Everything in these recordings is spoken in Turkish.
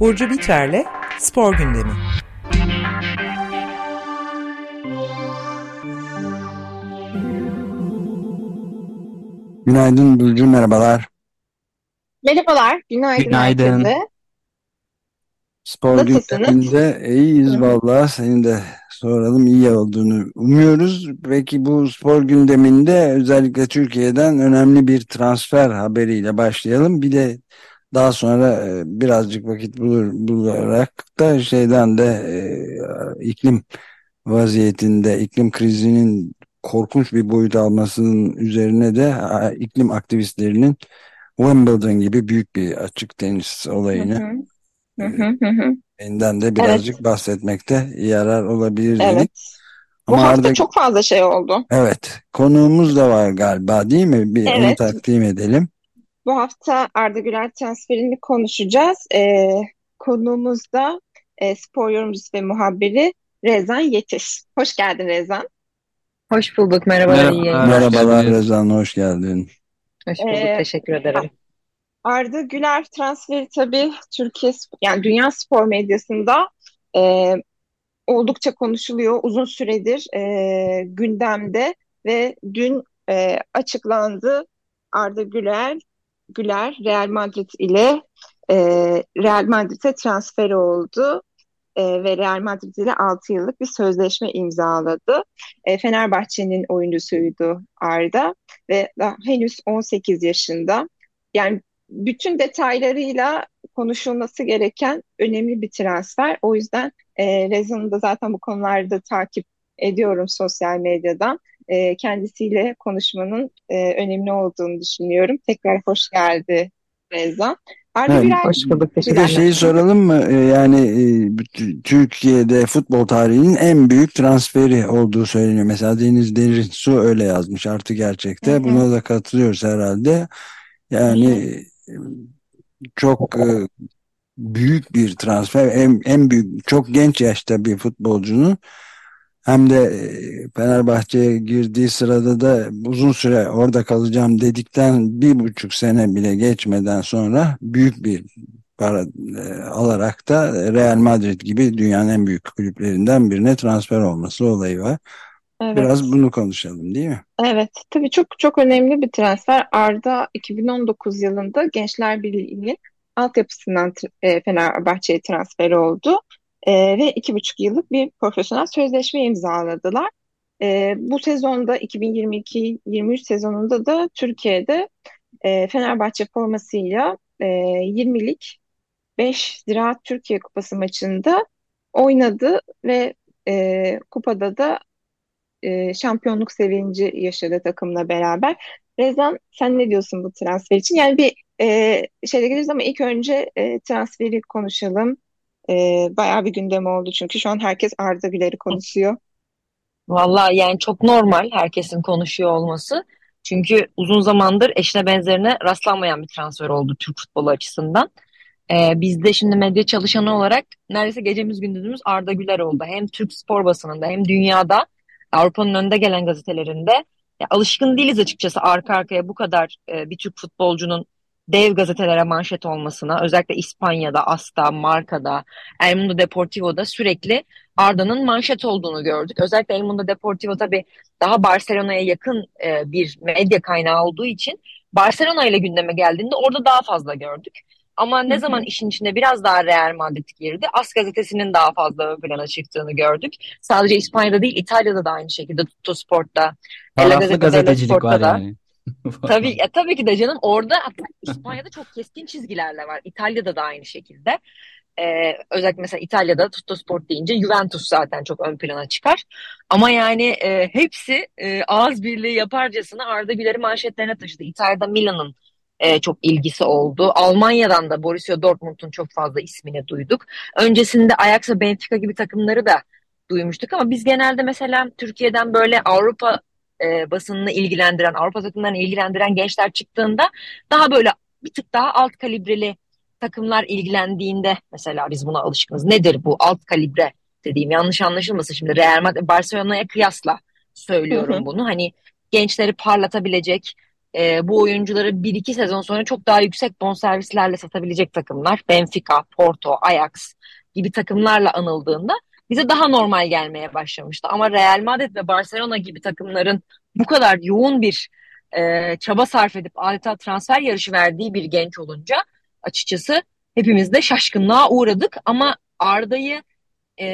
Burcu Biterle Spor Gündemi. Günaydın Burcu, merhabalar. Merhabalar, günaydın, Günaydın. herkese. Spor Nasılsınız? gündeminde iyiyiz Hı vallahi. Senin de soralım iyi olduğunu umuyoruz. Peki bu spor gündeminde özellikle Türkiye'den önemli bir transfer haberiyle başlayalım. Bir de daha sonra e, birazcık vakit bulur, bularak da şeyden de e, iklim vaziyetinde, iklim krizinin korkunç bir boyut almasının üzerine de iklim aktivistlerinin Wimbledon gibi büyük bir açık tenis olayını hı, hı hı, hı hı. Benden de Evet, birazcık bahsetmekte yarar olabilir dedik. evet. Bu Ama hafta Arda çok fazla şey oldu. evet konuğumuz da var galiba değil mi? Bir onu Evet, takdim edelim. Bu hafta Arda Güler transferini konuşacağız. Ee, konuğumuz da e, spor yorumcusu ve muhabiri Rezan Yetiş. Hoş geldin Rezan. Hoş bulduk. Merhabalar, iyi Merhabalar. Rezan hoş geldin. Hoş bulduk. Ee, Teşekkür ederim. Arda Güler transferi tabii Türkiye yani dünya spor medyasında e, oldukça konuşuluyor. Uzun süredir e, gündemde ve dün e, açıklandı. Arda Güler Güler Real Madrid ile e, Real Madrid'e transfer oldu. E, ve Real Madrid ile 6 yıllık bir sözleşme imzaladı. E, Fenerbahçe'nin oyuncusuydu Arda ve daha henüz 18 yaşında. Yani bütün detaylarıyla konuşulması gereken önemli bir transfer. O yüzden e, Rezan'ı da zaten bu konularda takip ediyorum sosyal medyadan. E, kendisiyle konuşmanın e, önemli olduğunu düşünüyorum. Tekrar hoş geldi Rezan. Arda Evet, Güler Hoş bulduk. bir de şeyi soralım mı? Ee, Yani e, Türkiye'de futbol tarihinin en büyük transferi olduğu söyleniyor. Mesela Deniz Derin Su öyle yazmış artı Hı gerçekte. hı, Buna da katılıyoruz herhalde. hı Yani hı, e, çok e, büyük bir transfer. En, en büyük, çok genç yaşta bir futbolcunun hem de e, Fenerbahçe'ye girdiği sırada da uzun süre orada kalacağım dedikten bir buçuk sene bile geçmeden sonra büyük bir para e, alarak da Real Madrid gibi dünyanın en büyük kulüplerinden birine transfer olması olayı var. Biraz evet. bunu konuşalım değil mi? Evet, tabii çok çok önemli bir transfer. Arda 2019 yılında Gençler Birliği'nin altyapısından e, Fenerbahçe'ye transfer oldu. E, ve iki buçuk yıllık bir profesyonel sözleşme imzaladılar. E, bu sezonda 2022-23 sezonunda da Türkiye'de e, Fenerbahçe formasıyla e, 20'lik 5 Ziraat Türkiye Kupası maçında oynadı ve e, kupada da e, şampiyonluk sevinci yaşadı takımla beraber. Rezan sen ne diyorsun bu transfer için? Yani bir e, şeyle geliriz ama ilk önce e, transferi konuşalım. E, bayağı bir gündem oldu çünkü şu an herkes Arda Güler'i konuşuyor. Vallahi yani çok normal herkesin konuşuyor olması. Çünkü uzun zamandır eşine benzerine rastlanmayan bir transfer oldu Türk futbolu açısından. Ee, biz de şimdi medya çalışanı olarak neredeyse gecemiz gündüzümüz Arda Güler oldu. Hem Türk spor basınında hem dünyada Avrupa'nın önde gelen gazetelerinde ya alışkın değiliz açıkçası arka arkaya bu kadar e, bir Türk futbolcunun dev gazetelere manşet olmasına. Özellikle İspanya'da, AS'ta, Marka'da, El Mundo Deportivo'da sürekli Arda'nın manşet olduğunu gördük. Özellikle El Mundo Deportivo tabii daha Barcelona'ya yakın e, bir medya kaynağı olduğu için Barcelona ile gündeme geldiğinde orada daha fazla gördük. Ama ne zaman işin içine biraz daha Real Madrid girdi, AS gazetesinin daha fazla ön plana çıktığını gördük. Sadece İspanya'da değil, İtalya'da da aynı şekilde Tutto Sport'ta, Taraflı gazetecilik var yani. Tabii, ya tabii ki de canım orada İspanya'da çok keskin çizgilerle var. İtalya'da da aynı şekilde. Ee, özellikle mesela İtalya'da Tutto Sport deyince Juventus zaten çok ön plana çıkar. Ama yani e, hepsi e, ağız birliği yaparcasına Arda Güler'i manşetlerine taşıdı. İtalya'da Milan'ın e, çok ilgisi oldu. Almanya'dan da Borussia Dortmund'un çok fazla ismini duyduk. Öncesinde Ajax ve Benfica gibi takımları da duymuştuk ama biz genelde mesela Türkiye'den böyle Avrupa e, basınını ilgilendiren, Avrupa takımlarını ilgilendiren gençler çıktığında daha böyle bir tık daha alt kalibreli takımlar ilgilendiğinde mesela biz buna alışkınız. Nedir bu alt kalibre dediğim yanlış anlaşılmasın şimdi Real Madrid Barcelona'ya kıyasla Hı söylüyorum hı. bunu. Hani gençleri parlatabilecek e, bu oyuncuları bir iki sezon sonra çok daha yüksek bonservislerle satabilecek takımlar Benfica, Porto, Ajax gibi takımlarla anıldığında bize daha normal gelmeye başlamıştı. Ama Real Madrid ve Barcelona gibi takımların bu kadar yoğun bir e, çaba sarf edip adeta transfer yarışı verdiği bir genç olunca açıkçası hepimiz de şaşkınlığa uğradık. Ama Arda'yı e,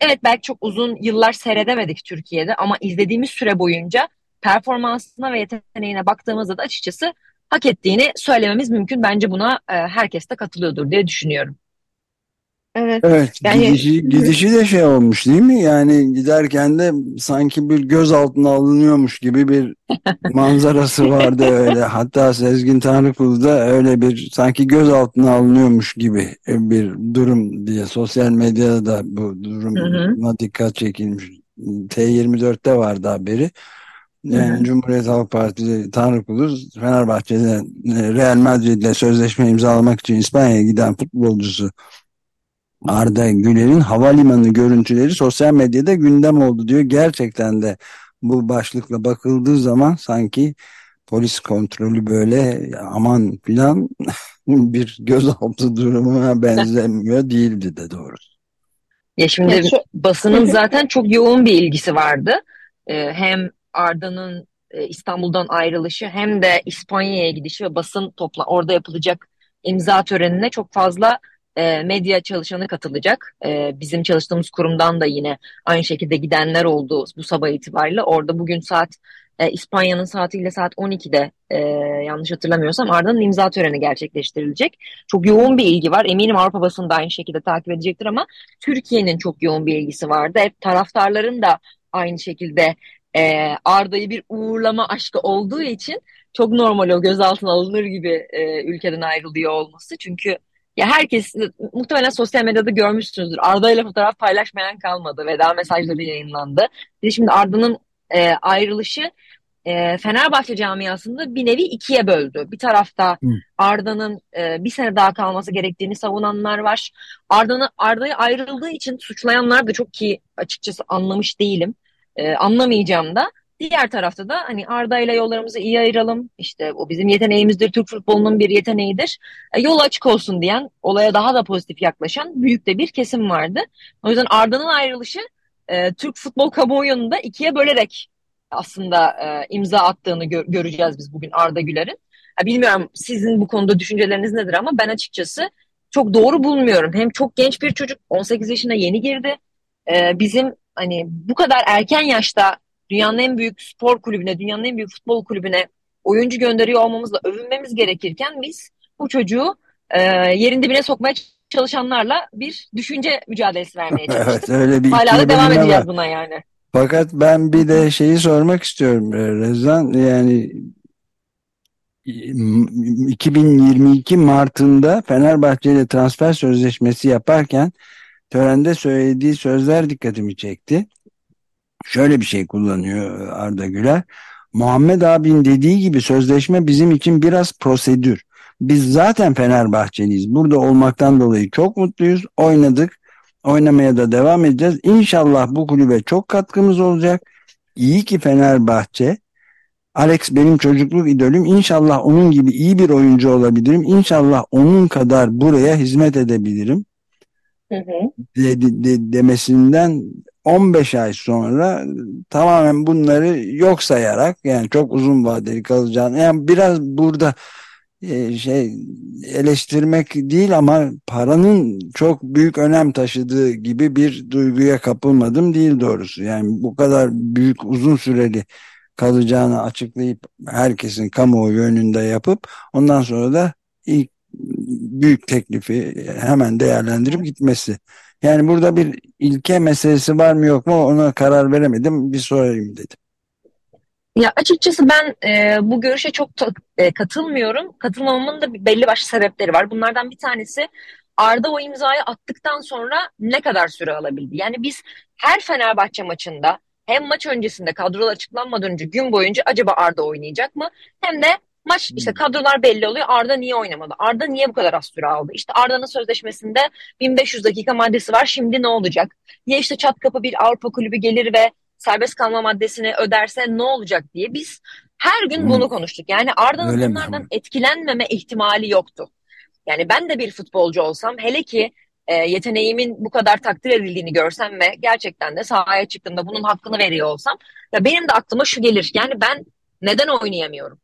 evet belki çok uzun yıllar seyredemedik Türkiye'de ama izlediğimiz süre boyunca performansına ve yeteneğine baktığımızda da açıkçası hak ettiğini söylememiz mümkün. Bence buna e, herkes de katılıyordur diye düşünüyorum. Evet. Evet, Yani- gidişi, gidişi de şey olmuş değil mi? Yani giderken de sanki bir gözaltına alınıyormuş gibi bir manzarası vardı öyle. Hatta Sezgin Tanrıkulu da öyle bir sanki gözaltına alınıyormuş gibi bir durum diye sosyal medyada da bu duruma dikkat çekilmiş. T24'te vardı haberi. Yani Hı hı. Cumhuriyet Halk Partisi Tanrıkulu Fenerbahçe'de Real Madrid'le sözleşme imzalamak için İspanya'ya giden futbolcusu Arda Güler'in havalimanı görüntüleri sosyal medyada gündem oldu diyor. Gerçekten de bu başlıkla bakıldığı zaman sanki polis kontrolü böyle aman filan bir gözaltı durumuna benzemiyor değildi de doğrusu. Ya şimdi Ya şu- basının zaten çok yoğun bir ilgisi vardı. Ee, hem Arda'nın e, İstanbul'dan ayrılışı hem de İspanya'ya gidişi ve basın topla orada yapılacak imza törenine çok fazla e, medya çalışanı katılacak. E, bizim çalıştığımız kurumdan da yine aynı şekilde gidenler oldu bu sabah itibariyle. Orada bugün saat e, İspanya'nın saatiyle saat 12'de e, yanlış hatırlamıyorsam Arda'nın imza töreni gerçekleştirilecek. Çok yoğun bir ilgi var. Eminim Avrupa basını da aynı şekilde takip edecektir ama Türkiye'nin çok yoğun bir ilgisi vardı. Hep taraftarların da aynı şekilde e, Arda'yı bir uğurlama aşkı olduğu için çok normal o gözaltına alınır gibi e, ülkeden ayrılıyor olması. Çünkü ya herkes muhtemelen sosyal medyada görmüşsünüzdür. Arda ile fotoğraf paylaşmayan kalmadı. Veda mesajları yayınlandı. Şimdi Arda'nın e, ayrılışı e, Fenerbahçe camiasında bir nevi ikiye böldü. Bir tarafta. Arda'nın e, bir sene daha kalması gerektiğini savunanlar var. Arda'nı Arda'yı ayrıldığı için suçlayanlar da çok ki açıkçası anlamış değilim. E, anlamayacağım da. Diğer tarafta da hani Arda ile yollarımızı iyi ayıralım. İşte o bizim yeteneğimizdir. Türk futbolunun bir yeteneğidir. E, yol açık olsun diyen, olaya daha da pozitif yaklaşan büyük de bir kesim vardı. O yüzden Arda'nın ayrılışı e, Türk futbol kamuoyunu da ikiye bölerek aslında e, imza attığını gö- göreceğiz biz bugün Arda Güler'in. Ha, bilmiyorum sizin bu konuda düşünceleriniz nedir ama ben açıkçası çok doğru bulmuyorum. Hem çok genç bir çocuk 18 yaşına yeni girdi. E, bizim hani bu kadar erken yaşta dünyanın en büyük spor kulübüne, dünyanın en büyük futbol kulübüne oyuncu gönderiyor olmamızla övünmemiz gerekirken biz bu çocuğu e, yerin dibine sokmaya çalışanlarla bir düşünce mücadelesi vermeye çalıştık. Evet öyle bir Hala da devam edeceğiz var. buna yani. Fakat ben bir de şeyi sormak istiyorum e, Rezan. Yani m- 2022 Mart'ında Fenerbahçe ile transfer sözleşmesi yaparken törende söylediği sözler dikkatimi çekti. Şöyle bir şey kullanıyor Arda Güler. Muhammed abin dediği gibi sözleşme bizim için biraz prosedür. Biz zaten Fenerbahçeliyiz. Burada olmaktan dolayı çok mutluyuz. Oynadık. Oynamaya da devam edeceğiz. İnşallah bu kulübe çok katkımız olacak. İyi ki Fenerbahçe. Alex benim çocukluk idolüm. İnşallah onun gibi iyi bir oyuncu olabilirim. İnşallah onun kadar buraya hizmet edebilirim Hı hı. de, de- de- demesinden 15 ay sonra tamamen bunları yok sayarak yani çok uzun vadeli kalacağını yani biraz burada e, şey eleştirmek değil ama paranın çok büyük önem taşıdığı gibi bir duyguya kapılmadım değil doğrusu. Yani bu kadar büyük uzun süreli kalacağını açıklayıp herkesin kamuoyu önünde yapıp ondan sonra da ilk büyük teklifi hemen değerlendirip gitmesi. Yani burada bir ilke meselesi var mı yok mu ona karar veremedim. Bir sorayım dedim. Ya açıkçası ben e, bu görüşe çok e, katılmıyorum. Katılmamamın da belli başlı sebepleri var. Bunlardan bir tanesi Arda o imzayı attıktan sonra ne kadar süre alabildi? Yani biz her Fenerbahçe maçında hem maç öncesinde kadrolar açıklanmadan önce gün boyunca acaba Arda oynayacak mı? Hem de maç işte kadrolar belli oluyor. Arda niye oynamadı? Arda niye bu kadar az süre aldı? İşte Arda'nın sözleşmesinde 1500 dakika maddesi var. Şimdi ne olacak? Ya işte çat kapı bir Avrupa kulübü gelir ve serbest kalma maddesini öderse ne olacak diye biz Her gün bunu konuştuk. Yani Arda'nın bunlardan etkilenmeme ihtimali yoktu. Yani ben de bir futbolcu olsam hele ki e, yeteneğimin bu kadar takdir edildiğini görsem ve gerçekten de sahaya çıktığımda bunun hakkını veriyor olsam ya benim de aklıma şu gelir. Yani ben neden oynayamıyorum?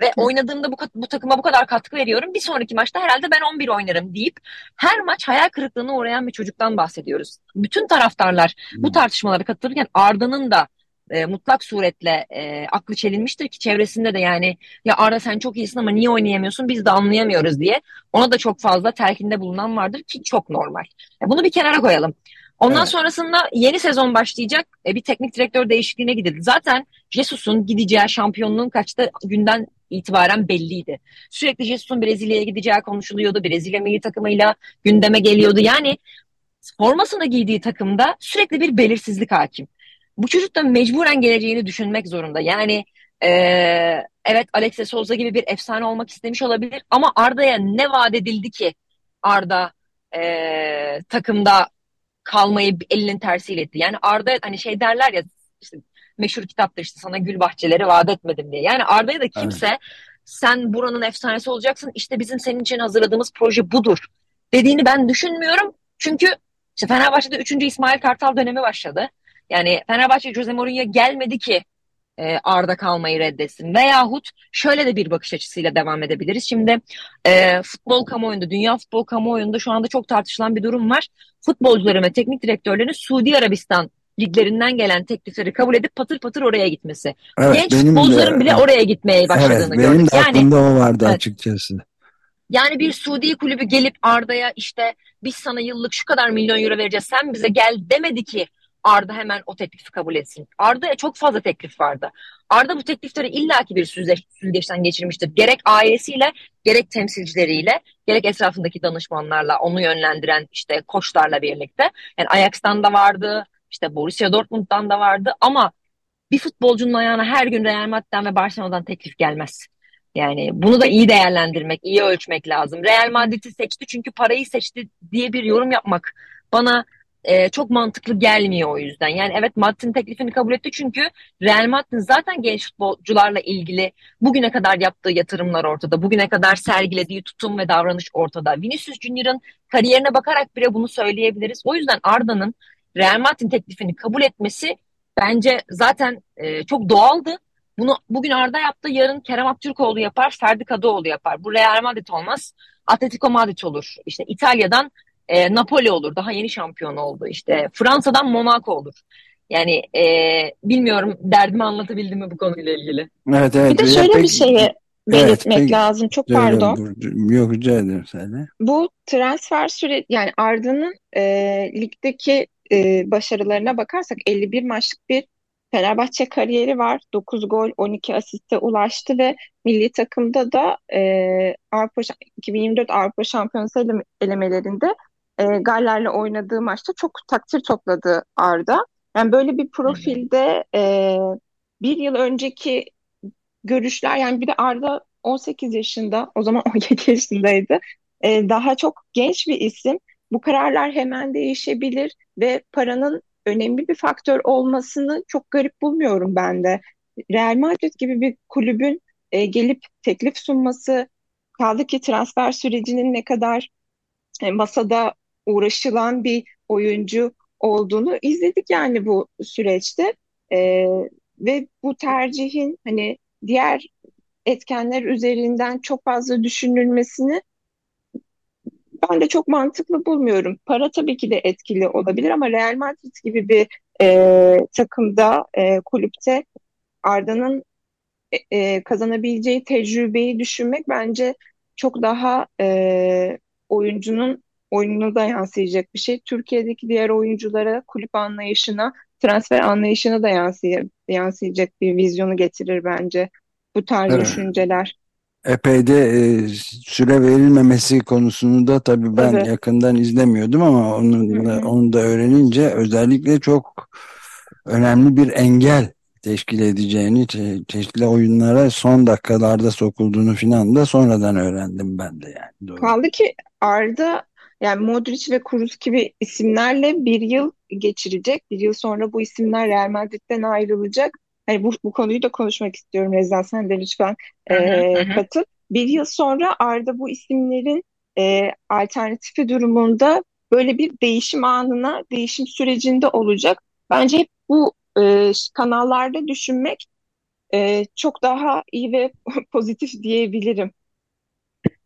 Ve oynadığımda bu, bu takıma bu kadar katkı veriyorum. Bir sonraki maçta herhalde ben 11 oynarım deyip her maç hayal kırıklığına uğrayan bir çocuktan bahsediyoruz. Bütün taraftarlar bu tartışmalara katılırken Arda'nın da e, mutlak suretle e, aklı çelinmiştir ki çevresinde de yani ya Arda sen çok iyisin ama niye oynayamıyorsun biz de anlayamıyoruz diye ona da çok fazla telkinde bulunan vardır ki çok normal. E, bunu bir kenara koyalım. Ondan evet. sonrasında yeni sezon başlayacak. E, bir teknik direktör değişikliğine gidildi. Zaten Jesus'un gideceği şampiyonluğun kaçta günden itibaren belliydi. Sürekli Jesus'un Brezilya'ya gideceği konuşuluyordu. Brezilya milli takımıyla gündeme geliyordu. Yani formasını giydiği takımda sürekli bir belirsizlik hakim. Bu çocuk da mecburen geleceğini düşünmek zorunda. Yani e, evet Alexis Souza gibi bir efsane olmak istemiş olabilir ama Arda'ya ne vaat edildi ki Arda e, takımda kalmayı elinin tersiyle etti. Yani Arda hani şey derler ya işte meşhur kitapta işte sana gül bahçeleri vaat etmedim diye. Yani Arda'ya da kimse evet. sen buranın efsanesi olacaksın işte bizim senin için hazırladığımız proje budur dediğini ben düşünmüyorum. Çünkü işte Fenerbahçe'de 3. İsmail Kartal dönemi başladı. Yani Fenerbahçe Jose Mourinho gelmedi ki e, Arda kalmayı reddetsin. Veyahut şöyle de bir bakış açısıyla devam edebiliriz. Şimdi e, futbol kamuoyunda, dünya futbol kamuoyunda şu anda çok tartışılan bir durum var. Futbolcuların ve teknik direktörlerin Suudi Arabistan liglerinden gelen teklifleri kabul edip patır patır oraya gitmesi. Evet, Genç futbolcuların de, bile oraya gitmeye başladığını evet, benim de aklımda yani, o vardı evet, açıkçası. Yani bir Suudi kulübü gelip Arda'ya işte biz sana yıllık şu kadar milyon euro vereceğiz sen bize gel demedi ki Arda hemen o teklifi kabul etsin. Arda'ya çok fazla teklif vardı. Arda bu teklifleri illaki bir süzgeç, süzgeçten geçirmiştir. Gerek ailesiyle, gerek temsilcileriyle, gerek etrafındaki danışmanlarla, onu yönlendiren işte koçlarla birlikte. Yani Ajax'tan da vardı, işte Borussia Dortmund'dan da vardı ama bir futbolcunun ayağına her gün Real Madrid'den ve Barcelona'dan teklif gelmez. Yani bunu da iyi değerlendirmek, iyi ölçmek lazım. Real Madrid'i seçti çünkü parayı seçti diye bir yorum yapmak bana e, çok mantıklı gelmiyor o yüzden. Yani evet Madrid'in teklifini kabul etti çünkü Real Madrid zaten genç futbolcularla ilgili bugüne kadar yaptığı yatırımlar ortada. Bugüne kadar sergilediği tutum ve davranış ortada. Vinicius Junior'ın kariyerine bakarak bile bunu söyleyebiliriz. O yüzden Arda'nın Real Madrid'in teklifini kabul etmesi bence zaten e, çok doğaldı. Bunu bugün Arda yaptı, yarın Kerem Aktürkoğlu yapar, Ferdi Kadıoğlu yapar. Bu Real Madrid olmaz, Atletico Madrid olur. İşte İtalya'dan e, Napoli olur. Daha yeni şampiyon oldu. İşte Fransa'dan Monaco olur. Yani e, bilmiyorum derdimi anlatabildim mi bu konuyla ilgili. Evet evet. Bir de şöyle peki, bir şeye belirtmek evet, lazım. Çok pardon. Yok rica ederim sana. Bu transfer süre yani Arda'nın e, ligdeki e, başarılarına bakarsak 51 maçlık bir Fenerbahçe kariyeri var. 9 gol, 12 asiste ulaştı ve milli takımda da e, Avrupa 2024 Avrupa Şampiyonası elemelerinde e, Galler'le oynadığı maçta çok takdir topladı Arda. Yani böyle bir profilde e, bir yıl önceki görüşler yani bir de Arda 18 yaşında o zaman 17 yaşındaydı. E, daha çok genç bir isim. Bu kararlar hemen değişebilir ve paranın önemli bir faktör olmasını çok garip bulmuyorum ben de. Real Madrid gibi bir kulübün e, gelip teklif sunması, kaldı ki transfer sürecinin ne kadar e, masada uğraşılan bir oyuncu olduğunu izledik yani bu süreçte. E, ve bu tercihin hani diğer etkenler üzerinden çok fazla düşünülmesini ben de çok mantıklı bulmuyorum. Para tabii ki de etkili olabilir ama Real Madrid gibi bir e, takımda, e, kulüpte Arda'nın e, e, kazanabileceği tecrübeyi düşünmek bence çok daha e, oyuncunun oyununa da yansıyacak bir şey. Türkiye'deki diğer oyunculara, kulüp anlayışına, transfer anlayışına da yansıy yansıyacak bir vizyonu getirir bence bu tarz evet. düşünceler. Epey de e, süre verilmemesi konusunu da tabii ben evet. yakından izlemiyordum ama onu da, onu da öğrenince özellikle çok önemli bir engel teşkil edeceğini, çe çeşitli oyunlara son dakikalarda sokulduğunu filan da sonradan öğrendim ben de yani. Doğru. Kaldı ki Arda yani Modric ve Kroos gibi isimlerle bir yıl geçirecek. Bir yıl sonra bu isimler Real Madrid'den ayrılacak. hani bu, bu konuyu da konuşmak istiyorum Rezan sen de lütfen e, katıl. Bir yıl sonra Arda bu isimlerin e, alternatifi durumunda böyle bir değişim anına, değişim sürecinde olacak. Bence hep bu e, kanallarda düşünmek e, çok daha iyi ve pozitif diyebilirim.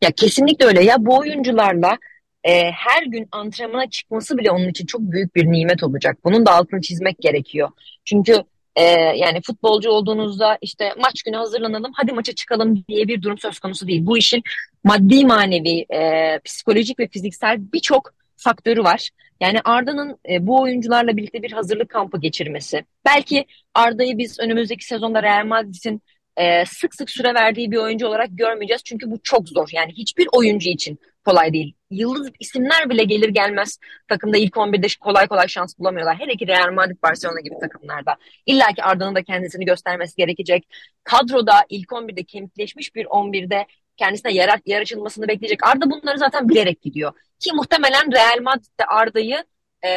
Ya kesinlikle öyle. Ya bu oyuncularla e, her gün antrenmana çıkması bile onun için çok büyük bir nimet olacak. Bunun da altını çizmek gerekiyor. Çünkü e, yani futbolcu olduğunuzda işte maç günü hazırlanalım, hadi maça çıkalım diye bir durum söz konusu değil. Bu işin maddi, manevi, e, psikolojik ve fiziksel birçok faktörü var. Yani Arda'nın e, bu oyuncularla birlikte bir hazırlık kampı geçirmesi. Belki Arda'yı biz önümüzdeki sezonda Real Madrid'in e, sık sık süre verdiği bir oyuncu olarak görmeyeceğiz. Çünkü bu çok zor. Yani hiçbir oyuncu için kolay değil. Yıldız isimler bile gelir gelmez takımda ilk 11'de kolay kolay şans bulamıyorlar. Hele ki Real Madrid, Barcelona gibi takımlarda. İlla ki Arda'nın da kendisini göstermesi gerekecek. Kadroda ilk 11'de kemikleşmiş bir 11'de kendisine yer, yer açılmasını bekleyecek. Arda bunları zaten bilerek gidiyor. Ki muhtemelen Real Madrid'de Arda'yı e,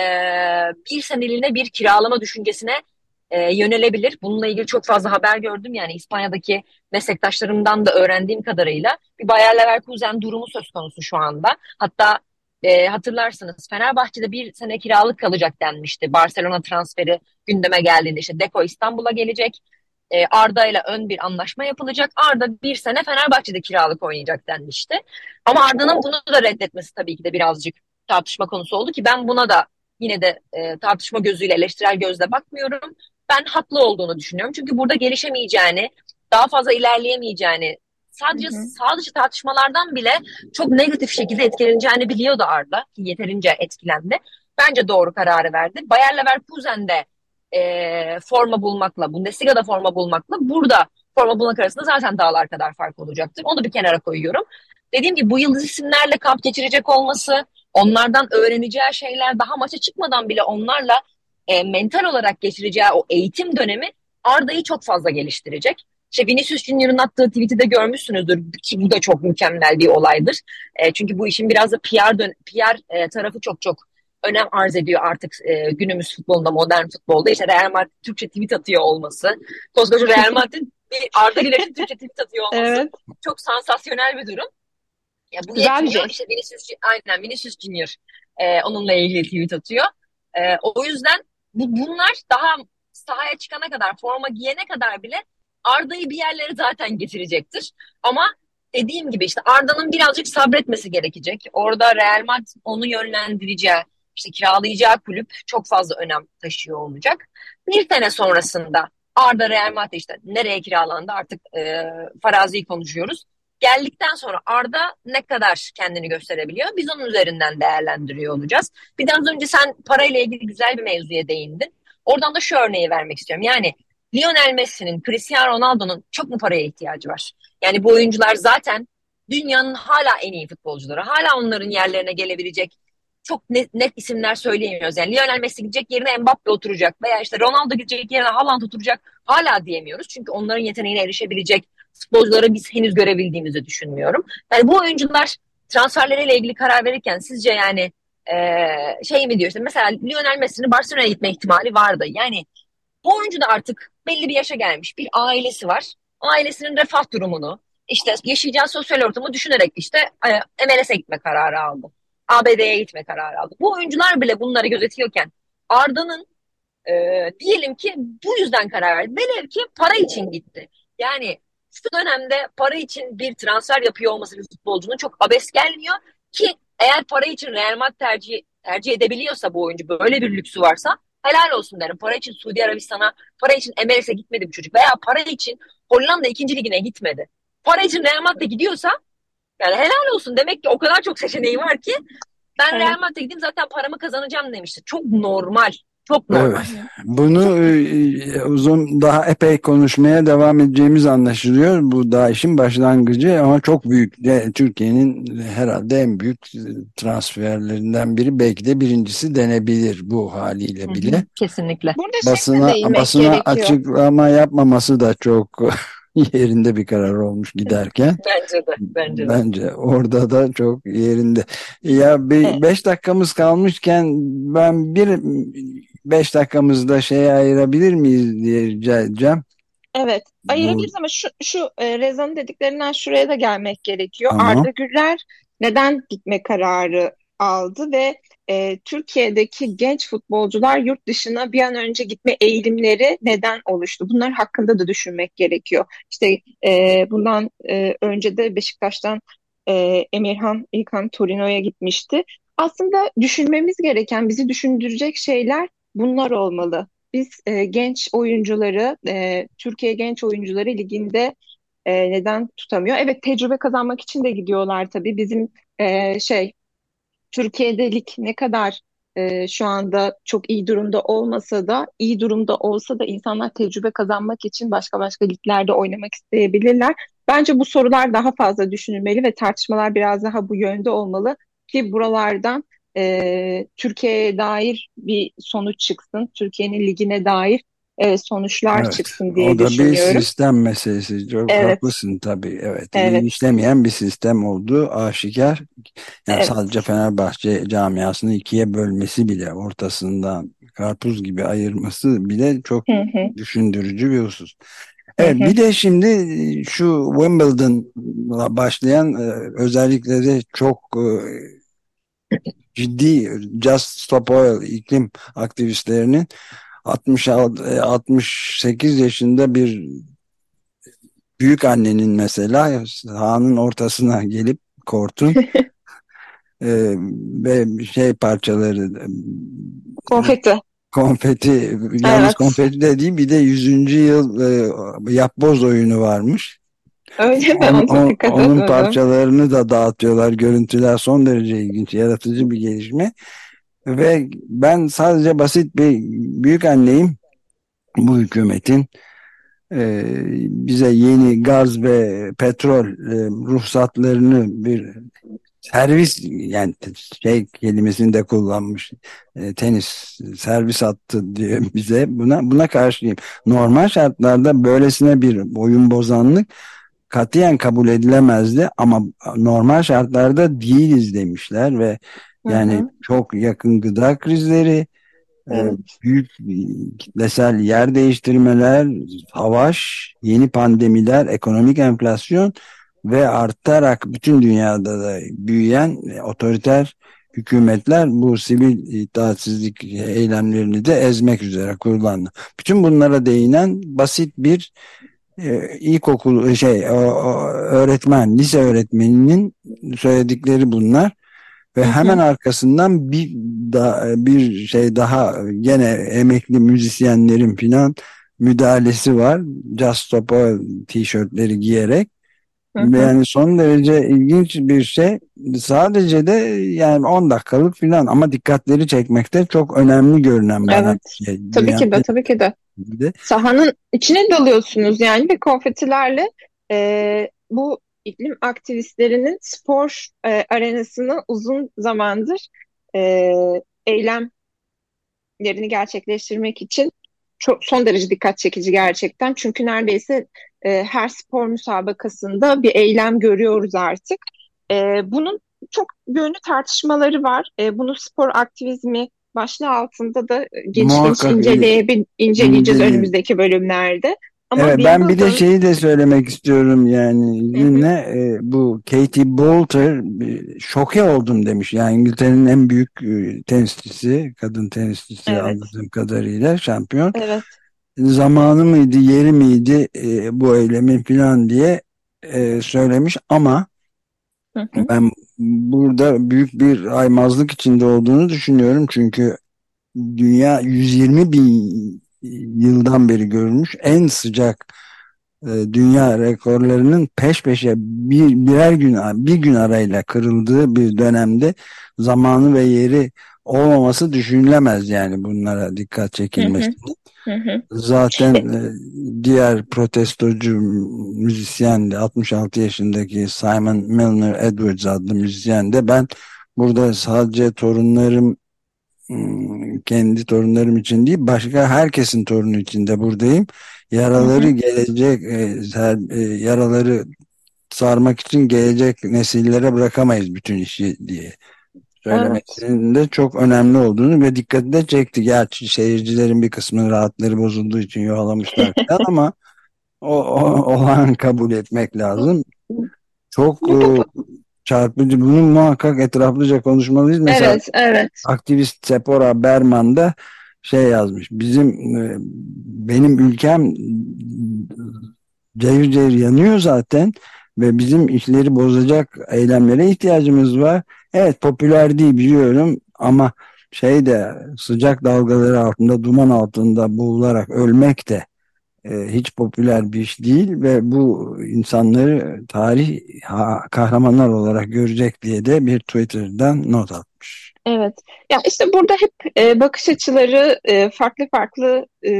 bir seneliğine bir kiralama düşüncesine e, yönelebilir. Bununla ilgili çok fazla haber gördüm. Yani İspanya'daki meslektaşlarımdan da öğrendiğim kadarıyla bir Bayer Leverkusen durumu söz konusu şu anda. Hatta e, hatırlarsınız Fenerbahçe'de bir sene kiralık kalacak denmişti. Barcelona transferi gündeme geldiğinde işte Deko İstanbul'a gelecek. E, Arda ile ön bir anlaşma yapılacak. Arda bir sene Fenerbahçe'de kiralık oynayacak denmişti. Ama Arda'nın bunu da reddetmesi tabii ki de birazcık tartışma konusu oldu ki ben buna da yine de e, tartışma gözüyle eleştirel gözle bakmıyorum ben haklı olduğunu düşünüyorum. Çünkü burada gelişemeyeceğini, daha fazla ilerleyemeyeceğini, sadece hı hı. dışı tartışmalardan bile çok negatif şekilde etkileneceğini biliyordu Arda. Ki yeterince etkilendi. Bence doğru kararı verdi. Bayer Leverkusen'de e, forma bulmakla, Bundesliga'da forma bulmakla burada forma bulmak arasında zaten dağlar kadar fark olacaktır. Onu bir kenara koyuyorum. Dediğim gibi bu yıldız isimlerle kamp geçirecek olması, onlardan öğreneceği şeyler daha maça çıkmadan bile onlarla e, mental olarak geçireceği o eğitim dönemi Arda'yı çok fazla geliştirecek. İşte Vinicius Junior'ın attığı tweet'i de görmüşsünüzdür ki bu da çok mükemmel bir olaydır. E, çünkü bu işin biraz da PR, dön PR e, tarafı çok çok önem arz ediyor artık e, günümüz futbolunda, modern futbolda. İşte Real Madrid Türkçe tweet atıyor olması. Koskoca Real Madrid bir Arda Güler'in Türkçe tweet atıyor olması evet. çok sansasyonel bir durum. Ya bu Güzel yetmiyor. İşte Vinicius, aynen Vinicius Junior e, onunla ilgili tweet atıyor. E, o yüzden bu, bunlar daha sahaya çıkana kadar, forma giyene kadar bile Arda'yı bir yerlere zaten getirecektir. Ama dediğim gibi işte Arda'nın birazcık sabretmesi gerekecek. Orada Real Madrid onu yönlendireceği, işte kiralayacağı kulüp çok fazla önem taşıyor olacak. Bir sene sonrasında Arda Real Madrid işte nereye kiralandı artık e, farazi konuşuyoruz. Geldikten sonra Arda ne kadar kendini gösterebiliyor? Biz onun üzerinden değerlendiriyor olacağız. Bir de az önce sen parayla ilgili güzel bir mevzuya değindin. Oradan da şu örneği vermek istiyorum. Yani Lionel Messi'nin, Cristiano Ronaldo'nun çok mu paraya ihtiyacı var? Yani bu oyuncular zaten dünyanın hala en iyi futbolcuları. Hala onların yerlerine gelebilecek çok net, net isimler söyleyemiyoruz. Yani Lionel Messi gidecek yerine Mbappe oturacak veya işte Ronaldo gidecek yerine Haaland oturacak. Hala diyemiyoruz. Çünkü onların yeteneğine erişebilecek futbolcuları biz henüz görebildiğimizi düşünmüyorum. Yani bu oyuncular transferleriyle ilgili karar verirken sizce yani e, şey mi diyor işte mesela Lionel Messi'nin Barcelona'ya gitme ihtimali vardı. Yani bu oyuncu da artık belli bir yaşa gelmiş bir ailesi var. Ailesinin refah durumunu işte yaşayacağı sosyal ortamı düşünerek işte e, MLS'e gitme kararı aldı. ABD'ye gitme kararı aldı. Bu oyuncular bile bunları gözetiyorken Arda'nın e, diyelim ki bu yüzden karar verdi. Velev ki para için gitti. Yani şu dönemde para için bir transfer yapıyor olması bir futbolcunun çok abes gelmiyor ki eğer para için Real Madrid tercih, tercih edebiliyorsa bu oyuncu böyle bir lüksü varsa helal olsun derim. Para için Suudi Arabistan'a, para için MLS'e gitmedi bu çocuk veya para için Hollanda 2. ligine gitmedi. Para için Real Madrid'e gidiyorsa yani helal olsun demek ki o kadar çok seçeneği var ki ben evet. Real Madrid'e gideyim zaten paramı kazanacağım demişti. Çok normal. Çok normal. Evet. Bunu e, uzun daha epey konuşmaya devam edeceğimiz anlaşılıyor. Bu daha işin başlangıcı ama çok büyük. Türkiye'nin herhalde en büyük transferlerinden biri belki de birincisi denebilir bu haliyle bile. Kesinlikle. Burada basına, basına gerekiyor. açıklama yapmaması da çok yerinde bir karar olmuş giderken. Bence de. Bence, de. bence orada da çok yerinde. Ya bir evet. beş dakikamız kalmışken ben bir beş dakikamızda şeye ayırabilir miyiz diye rica edeceğim. Evet, ayırabiliriz ama şu, şu e, Reza'nın dediklerinden şuraya da gelmek gerekiyor. Tamam. Arda Güler neden gitme kararı aldı ve e, Türkiye'deki genç futbolcular yurt dışına bir an önce gitme eğilimleri neden oluştu? Bunlar hakkında da düşünmek gerekiyor. İşte e, bundan e, önce de Beşiktaş'tan e, Emirhan İlkan Torino'ya gitmişti. Aslında düşünmemiz gereken, bizi düşündürecek şeyler bunlar olmalı. Biz e, genç oyuncuları, e, Türkiye genç oyuncuları liginde e, neden tutamıyor? Evet tecrübe kazanmak için de gidiyorlar tabii. Bizim e, şey Türkiye'de lig ne kadar e, şu anda çok iyi durumda olmasa da iyi durumda olsa da insanlar tecrübe kazanmak için başka başka liglerde oynamak isteyebilirler. Bence bu sorular daha fazla düşünülmeli ve tartışmalar biraz daha bu yönde olmalı ki buralardan e, Türkiye'ye dair bir sonuç çıksın. Türkiye'nin ligine dair e, sonuçlar Evet, çıksın diye o da bir sistem meselesi. Çok Evet, haklısın tabii. Evet, evet, işlemeyen bir sistem olduğu aşikar. Yani evet. sadece Fenerbahçe camiasını ikiye bölmesi bile, ortasından karpuz gibi ayırması bile çok Hı hı, düşündürücü bir husus. Evet, hı. bir de şimdi şu Wimbledon'la başlayan e, özellikle de çok e, ciddi Just Stop Oil iklim aktivistlerinin 66, e, 68 yaşında bir büyük annenin mesela sahanın ortasına gelip kortun e, ve şey parçaları e, Konfeti. konfeti yalnız Evet. konfeti de değil bir de 100. yıl e, yapboz oyunu varmış. Öyle mi? On- on- dikkat onun etmedim. parçalarını da dağıtıyorlar. Görüntüler son derece ilginç, yaratıcı bir gelişme. Ve ben sadece basit bir büyük anneyim bu hükümetin e, bize yeni gaz ve petrol e, ruhsatlarını bir servis yani şey kelimesini de kullanmış e, tenis servis attı diye bize buna buna karşıyım. Normal şartlarda böylesine bir oyun bozanlık katiyen kabul edilemezdi ama normal şartlarda değiliz demişler ve Hı yani hı, çok yakın gıda krizleri, e, evet. büyük kitlesel yer değiştirmeler, savaş, yeni pandemiler, ekonomik enflasyon ve artarak bütün dünyada da büyüyen e, otoriter hükümetler bu sivil itaatsizlik eylemlerini de ezmek üzere kullandı. Bütün bunlara değinen basit bir e, ilkokul şey o- o öğretmen, lise öğretmeninin söyledikleri bunlar. Ve hemen arkasından bir da, bir şey daha gene emekli müzisyenlerin filan müdahalesi var. Just Stop Oil tişörtleri giyerek. hı hı. Yani son derece ilginç bir şey. Sadece de yani 10 dakikalık filan ama dikkatleri çekmekte çok önemli görünen bana Evet. bir şey. Tabii Dünya ki de, tabii ki de. De. Sahanın içine dalıyorsunuz yani ve konfetilerle e, bu iklim aktivistlerinin spor e, arenasını uzun zamandır e, eylemlerini gerçekleştirmek için çok son derece dikkat çekici gerçekten. Çünkü neredeyse e, her spor müsabakasında bir eylem görüyoruz artık. E, bunun çok yönlü tartışmaları var. E, bunu spor aktivizmi başlığı altında da geniş Muhakkak inceleyebil, inceleyeceğiz inceleyeyim. önümüzdeki bölümlerde. Ama Evet ben bir de şeyi de söylemek istiyorum yani izninle e, bu Katie Boulter e, şoke oldum demiş. Yani İngiltere'nin en büyük e, tenisçisi, kadın tenisçisi evet, anladığım kadarıyla şampiyon. evet. Zamanı mıydı, yeri miydi e, bu eylemin falan diye e, söylemiş ama Hı hı, ben burada büyük bir aymazlık içinde olduğunu düşünüyorum. Çünkü dünya 120 bin yıldan beri görmüş en sıcak e, dünya rekorlarının peş peşe bir birer gün bir gün arayla kırıldığı bir dönemde zamanı ve yeri olmaması düşünülemez yani bunlara dikkat hı, çekilmesi. hı hı. Zaten E, diğer protestocu müzisyen de 66 yaşındaki Simon Milner Edwards adlı müzisyen de ben burada sadece torunlarım Hmm, kendi torunlarım için değil başka herkesin torunu için de buradayım. Yaraları gelecek e, ser- e, yaraları sarmak için gelecek nesillere bırakamayız bütün işi diye evet. söylemesinin de çok önemli olduğunu ve dikkati de çekti. Gerçi seyircilerin bir kısmının rahatları bozulduğu için yuhalamışlar ama o, o, olan kabul etmek lazım. Çok e, çarpıcı. Bunu muhakkak etraflıca konuşmalıyız. Mesela Evet, evet. aktivist Sephora Berman da şey yazmış. Bizim e, benim ülkem cayır cayır yanıyor zaten ve bizim işleri bozacak eylemlere ihtiyacımız var. Evet popüler değil biliyorum ama şey de sıcak dalgaları altında duman altında boğularak ölmek de e, hiç popüler bir iş değil ve bu insanları tarih kahramanlar olarak görecek diye de bir Twitter'dan not atmış. Evet. Ya işte burada hep e, bakış açıları e, farklı farklı e,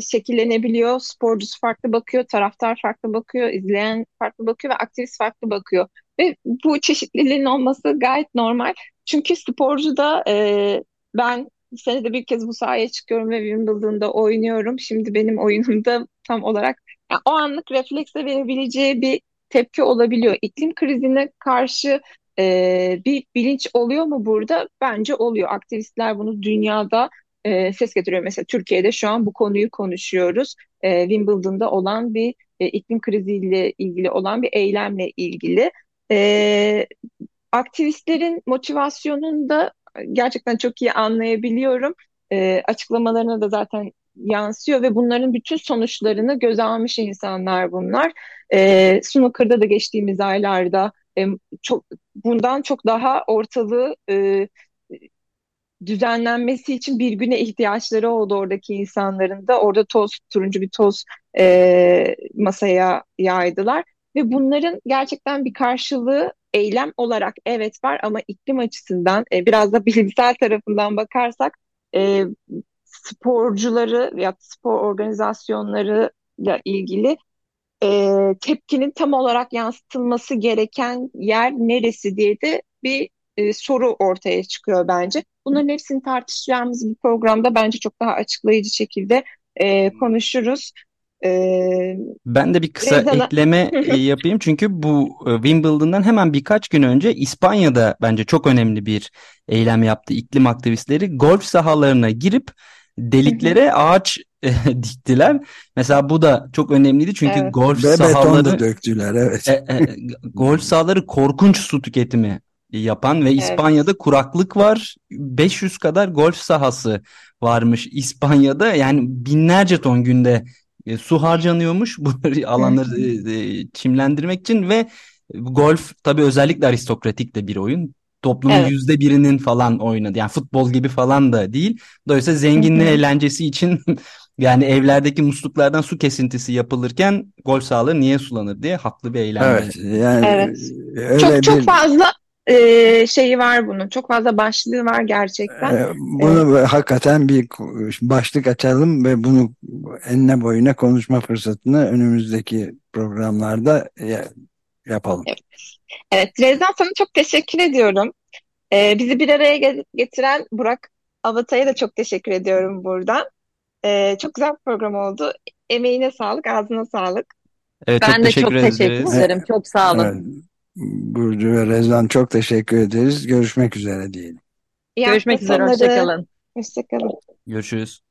şekillenebiliyor. Sporcusu farklı bakıyor, taraftar farklı bakıyor, izleyen farklı bakıyor ve aktivist farklı bakıyor. Ve bu çeşitliliğin olması gayet normal. Çünkü sporcu da e, ben senede bir kez bu sahaya çıkıyorum ve Wimbledon'da oynuyorum. Şimdi benim oyunumda tam olarak yani o anlık refleksle verebileceği bir tepki olabiliyor. İklim krizine karşı e, bir bilinç oluyor mu burada? Bence oluyor. Aktivistler bunu dünyada e, ses getiriyor. Mesela Türkiye'de şu an bu konuyu konuşuyoruz. E, Wimbledon'da olan bir e, iklim kriziyle ilgili olan bir eylemle ilgili. E, aktivistlerin motivasyonunu da gerçekten çok iyi anlayabiliyorum. E, açıklamalarına da zaten yansıyor ve bunların bütün sonuçlarını göze almış insanlar bunlar. E, Snooker'da da geçtiğimiz aylarda e, çok bundan çok daha ortalığı e, düzenlenmesi için bir güne ihtiyaçları oldu oradaki insanların da. Orada toz, turuncu bir toz e, masaya yaydılar. Ve bunların gerçekten bir karşılığı eylem olarak evet var ama iklim açısından e, biraz da bilimsel tarafından bakarsak e, sporcuları ya spor organizasyonları ile ilgili e, tepkinin tam olarak yansıtılması gereken yer neresi diye de bir e, soru ortaya çıkıyor bence. Bunların hepsini tartışacağımız bir programda bence çok daha açıklayıcı şekilde e, konuşuruz. Ee, ben de bir kısa Rezana... ekleme e, yapayım çünkü bu e, Wimbledon'dan hemen birkaç gün önce İspanya'da bence çok önemli bir eylem yaptı iklim aktivistleri. Golf sahalarına girip deliklere ağaç e, diktiler. Mesela bu da çok önemliydi çünkü evet. golf Ve sahaları döktüler evet. E, e, golf sahaları korkunç su tüketimi yapan ve İspanya'da evet. kuraklık var. 500 kadar golf sahası varmış İspanya'da. Yani binlerce ton günde e, su harcanıyormuş bu alanları e, e, çimlendirmek için ve golf tabii özellikle aristokratik de bir oyun. Toplumun yüzde evet. birinin falan oynadı. Yani futbol gibi falan da değil. Dolayısıyla zenginliğin eğlencesi için yani evlerdeki musluklardan su kesintisi yapılırken golf sahaları niye sulanır diye haklı bir eylem. Evet. Yani evet. Öyle çok bir... çok fazla e, şeyi var bunun. Çok fazla başlığı var gerçekten. E, bunu evet. hakikaten bir başlık açalım ve bunu enine boyuna konuşma fırsatını önümüzdeki programlarda yapalım. Evet, evet Rezan sana çok teşekkür ediyorum. Ee, bizi bir araya getiren Burak Avatay'a da çok teşekkür ediyorum buradan. Ee, çok güzel bir program oldu. Emeğine sağlık, ağzına sağlık. Evet, ben çok de teşekkür çok teşekkür ederim. Çok sağ olun. Evet. Burcu ve Rezan çok teşekkür ederiz. Görüşmek üzere diyelim. İyi Görüşmek üzere. Hoşçakalın. Hoşçakalın. Görüşürüz.